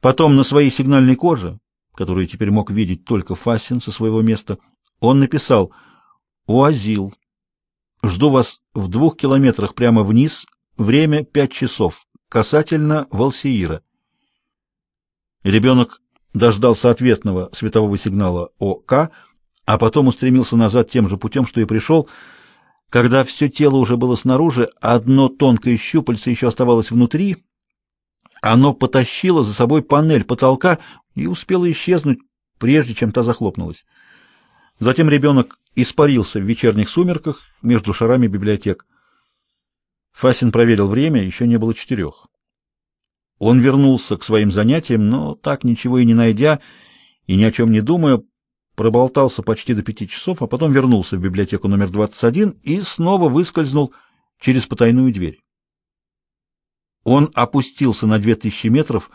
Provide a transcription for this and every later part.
Потом на своей сигнальной коже, которую теперь мог видеть только Фасин со своего места, он написал «Уазил. Жду вас в двух километрах прямо вниз, время пять часов, касательно Валсиира». Ребенок дождался ответного светового сигнала ОК, а потом устремился назад тем же путем, что и пришел. Когда все тело уже было снаружи, одно тонкое щупальце еще оставалось внутри, оно потащило за собой панель потолка и успело исчезнуть, прежде чем та захлопнулась. Затем ребенок испарился в вечерних сумерках между шарами библиотек. Фасин проверил время, еще не было четырех. Он вернулся к своим занятиям, но так ничего и не найдя и ни о чем не думая, проболтался почти до пяти часов, а потом вернулся в библиотеку номер 21 и снова выскользнул через потайную дверь. Он опустился на две тысячи метров,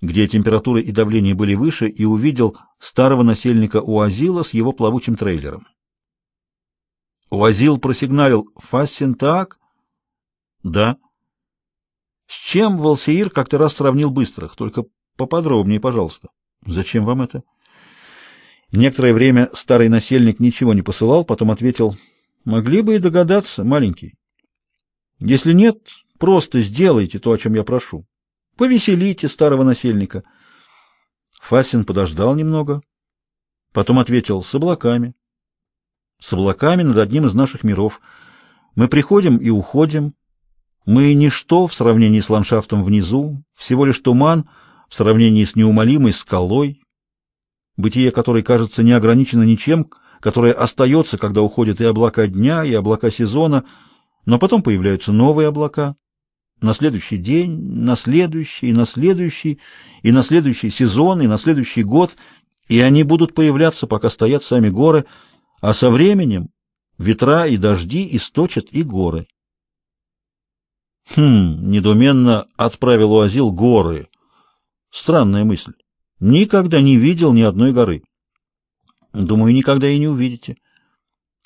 где температура и давление были выше, и увидел старого насельника Уазила с его плавучим трейлером. Уазил просигналил «Фассин так?» «Да». С чем Волсеир как-то раз сравнил быстрых? Только поподробнее, пожалуйста. Зачем вам это? Некоторое время старый насельник ничего не посылал, потом ответил, могли бы и догадаться, маленький. Если нет, просто сделайте то, о чем я прошу. Повеселите старого насельника. Фасин подождал немного, потом ответил, с облаками. С облаками над одним из наших миров. Мы приходим и уходим, мы ничто в сравнении с ландшафтом внизу, всего лишь туман в сравнении с неумолимой скалой, бытие которой кажется не ограничено ничем, которое остается, когда уходят и облака дня, и облака сезона, но потом появляются новые облака. На следующий день, на следующий, на следующий, и на следующий сезон, и на следующий год, и они будут появляться, пока стоят сами горы, а со временем ветра и дожди источат и горы. Хм, недоуменно отправил Уазил горы. Странная мысль. Никогда не видел ни одной горы. Думаю, никогда и не увидите.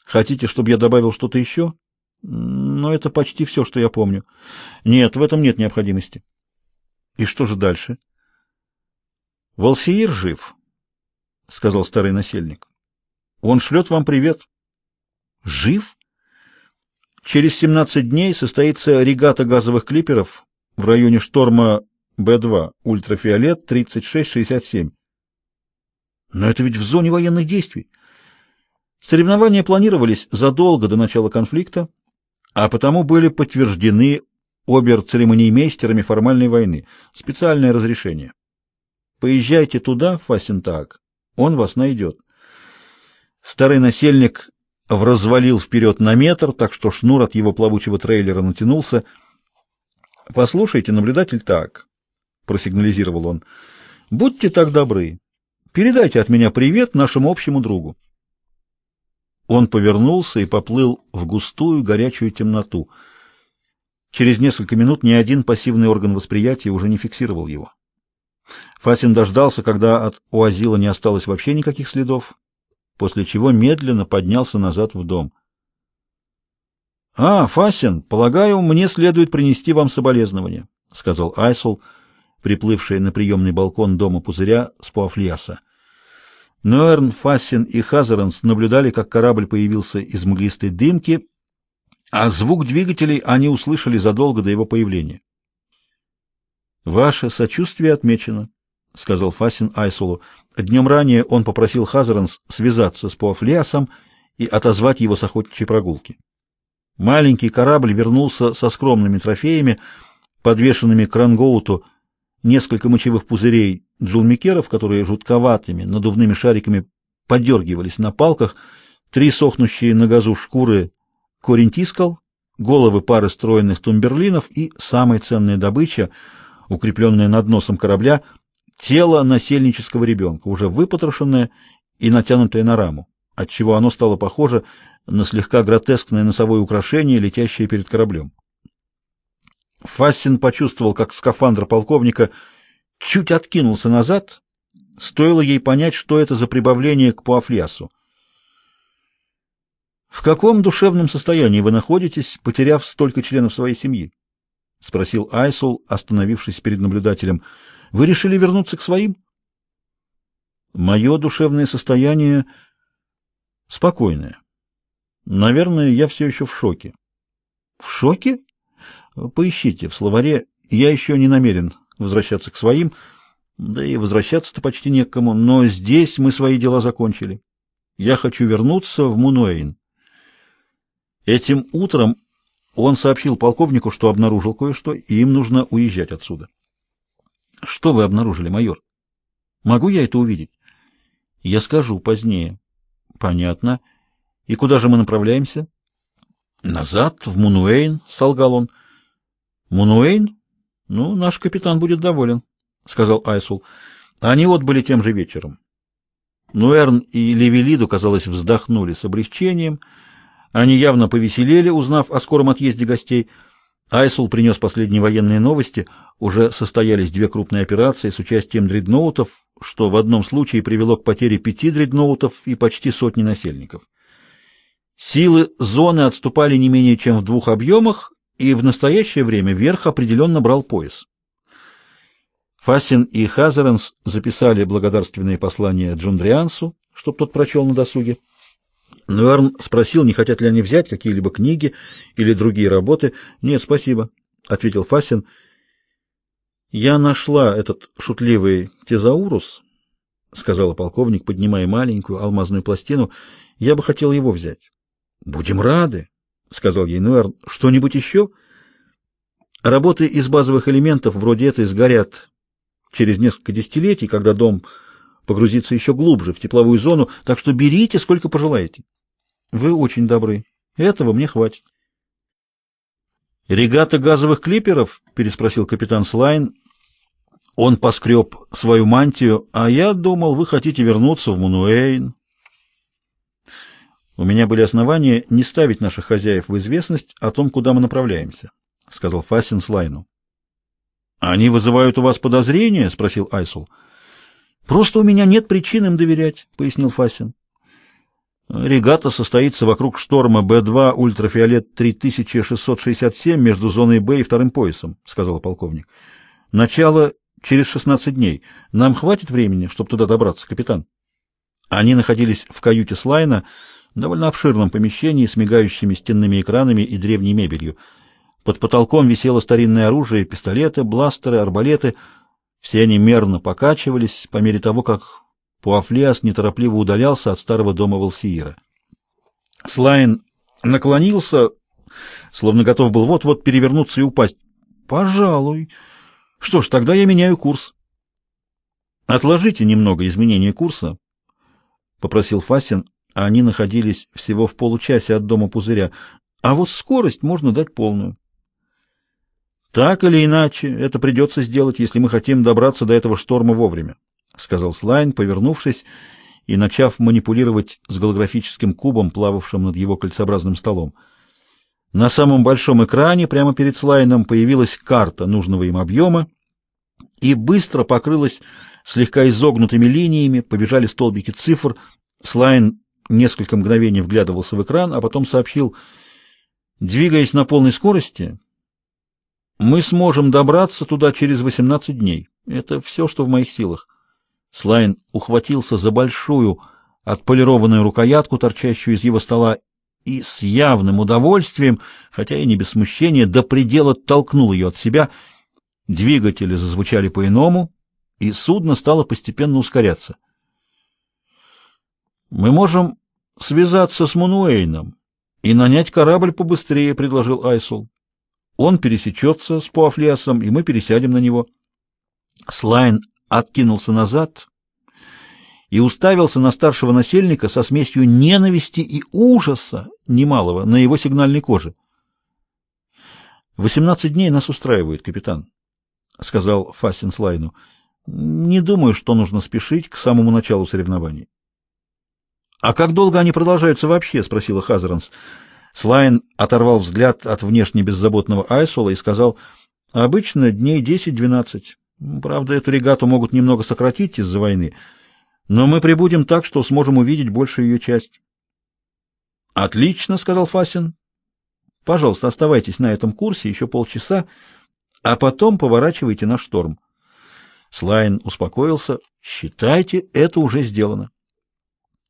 Хотите, чтобы я добавил что-то еще? Но это почти все, что я помню. Нет, в этом нет необходимости. И что же дальше? Волсеир жив, сказал старый насельник. Он шлет вам привет. Жив? Через 17 дней состоится регата газовых клиперов в районе шторма Б2, ультрафиолет 3667. Но это ведь в зоне военных действий. Соревнования планировались задолго до начала конфликта, а потому были подтверждены обер-церемониймейстерами формальной войны. Специальное разрешение. Поезжайте туда, Фасентаг, он вас найдет. Старый насельник вразвалил вперед на метр, так что шнур от его плавучего трейлера натянулся. «Послушайте, наблюдатель, так», — просигнализировал он, — «будьте так добры, передайте от меня привет нашему общему другу». Он повернулся и поплыл в густую горячую темноту. Через несколько минут ни один пассивный орган восприятия уже не фиксировал его. Фасин дождался, когда от Уазила не осталось вообще никаких следов, после чего медленно поднялся назад в дом. — А, Фасин, полагаю, мне следует принести вам соболезнования, — сказал Айсул, приплывший на приемный балкон дома пузыря с Пуафлиаса. Ноэрн, Фасин и Хазаранс наблюдали, как корабль появился из мглистой дымки, а звук двигателей они услышали задолго до его появления. «Ваше сочувствие отмечено», — сказал Фасин Айсулу. Днем ранее он попросил Хазаранс связаться с Пуафлиасом и отозвать его с охотничьей прогулки. Маленький корабль вернулся со скромными трофеями, подвешенными к рангоуту, несколько мочевых пузырей джулмикеров, которые жутковатыми надувными шариками подергивались на палках, три сохнущие на газу шкуры корентискал, головы пары стройных тумберлинов и самая ценная добыча, укрепленная над носом корабля, тело насельнического ребенка, уже выпотрошенное и натянутое на раму, отчего оно стало похоже на слегка гротескное носовое украшение, летящее перед кораблем. Фассин почувствовал, как скафандр полковника чуть откинулся назад, стоило ей понять, что это за прибавление к Пуафлиасу. В каком душевном состоянии вы находитесь, потеряв столько членов своей семьи? — спросил Айсул, остановившись перед наблюдателем. — Вы решили вернуться к своим? — Мое душевное состояние спокойное. Наверное, я все еще в шоке. — В шоке? Поищите в словаре. Я еще не намерен возвращаться к своим, да и возвращаться-то почти не к кому, но здесь мы свои дела закончили. Я хочу вернуться в Мунуэйн. Этим утром он сообщил полковнику, что обнаружил кое-что, и им нужно уезжать отсюда. Что вы обнаружили, майор? Могу я это увидеть? Я скажу позднее. Понятно. И куда же мы направляемся? Назад, в Мунуэйн, солгал он. Мунуэйн? Ну, наш капитан будет доволен, сказал Айсул. Они отбыли тем же вечером. Нуэрн и Левелиду, казалось, вздохнули с облегчением. Они явно повеселели, узнав о скором отъезде гостей. Айсул принес последние военные новости. Уже состоялись две крупные операции с участием дредноутов, что в одном случае привело к потере пяти дредноутов и почти сотни насельников. Силы зоны отступали не менее чем в двух объемах, и в настоящее время верх определенно брал пояс. Фасин и Хазеренс записали благодарственные послания Джундриансу, чтоб тот прочел на досуге. Нуэрн спросил, не хотят ли они взять какие-либо книги или другие работы. «Нет, спасибо», — ответил Фасин. «Я нашла этот шутливый тезаурус», — сказала полковник, поднимая маленькую алмазную пластину. «Я бы хотел его взять». «Будем рады», — сказал ей Нуэрн. «Что-нибудь еще?» «Работы из базовых элементов вроде этой сгорят через несколько десятилетий, когда дом погрузится еще глубже в тепловую зону, так что берите, сколько пожелаете. Вы очень добры. Этого мне хватит. «Регата газовых клиперов?» — переспросил капитан Слайн. Он поскреб свою мантию, а я думал, вы хотите вернуться в Мунуэйн. У меня были основания не ставить наших хозяев в известность о том, куда мы направляемся, — сказал Фасин Слайну. — Они вызывают у вас подозрения? — спросил Айсул. — Просто у меня нет причин им доверять, — пояснил Фасин. Регата состоится вокруг шторма Б-2 ультрафиолет 3667 между зоной Б и вторым поясом, — сказал полковник. — Начало через 16 дней. Нам хватит времени, чтобы туда добраться, капитан? Они находились в каюте Слайна, довольно обширном помещении с мигающими стенными экранами и древней мебелью. Под потолком висело старинное оружие, пистолеты, бластеры, арбалеты. Все они мерно покачивались по мере того, как Пуафлиас неторопливо удалялся от старого дома Волсиира. Слайн наклонился, словно готов был вот-вот перевернуться и упасть. «Пожалуй. Что ж, тогда я меняю курс». «Отложите немного изменения курса», — попросил Фасин, они находились всего в получасе от дома пузыря. «А вот скорость можно дать полную». Так или иначе, это придется сделать, если мы хотим добраться до этого шторма вовремя, сказал Слайн, повернувшись и начав манипулировать с голографическим кубом, плававшим над его кольцеобразным столом. На самом большом экране прямо перед Слайном появилась карта нужного им объема и быстро покрылась слегка изогнутыми линиями, побежали столбики цифр. Слайн несколько мгновений вглядывался в экран, а потом сообщил: "Двигаясь на полной скорости, мы сможем добраться туда через 18 дней. Это все, что в моих силах. Слайн ухватился за большую отполированную рукоятку, торчащую из его стола, и с явным удовольствием, хотя и не без смущения, до предела толкнул ее от себя. Двигатели зазвучали по-иному, и судно стало постепенно ускоряться. «Мы можем связаться с Мунуэйном и нанять корабль побыстрее», — предложил Айсул. Он пересечется с Пуафлиасом, и мы пересядем на него. Слайн откинулся назад и уставился на старшего насельника со смесью ненависти и ужаса немалого на его сигнальной коже. «Восемнадцать дней нас устраивает, капитан», — сказал Фастин Слайну. «Не думаю, что нужно спешить к самому началу соревнований». «А как долго они продолжаются вообще?» — спросила Хазаранс. Слайн оторвал взгляд от внешне беззаботного Айсола и сказал, «Обычно дней десять-двенадцать. Правда, эту регату могут немного сократить из-за войны, но мы прибудем так, что сможем увидеть большую ее часть». «Отлично», — сказал Фасин. «Пожалуйста, оставайтесь на этом курсе еще полчаса, а потом поворачивайте на шторм. Слайн успокоился. Считайте, это уже сделано.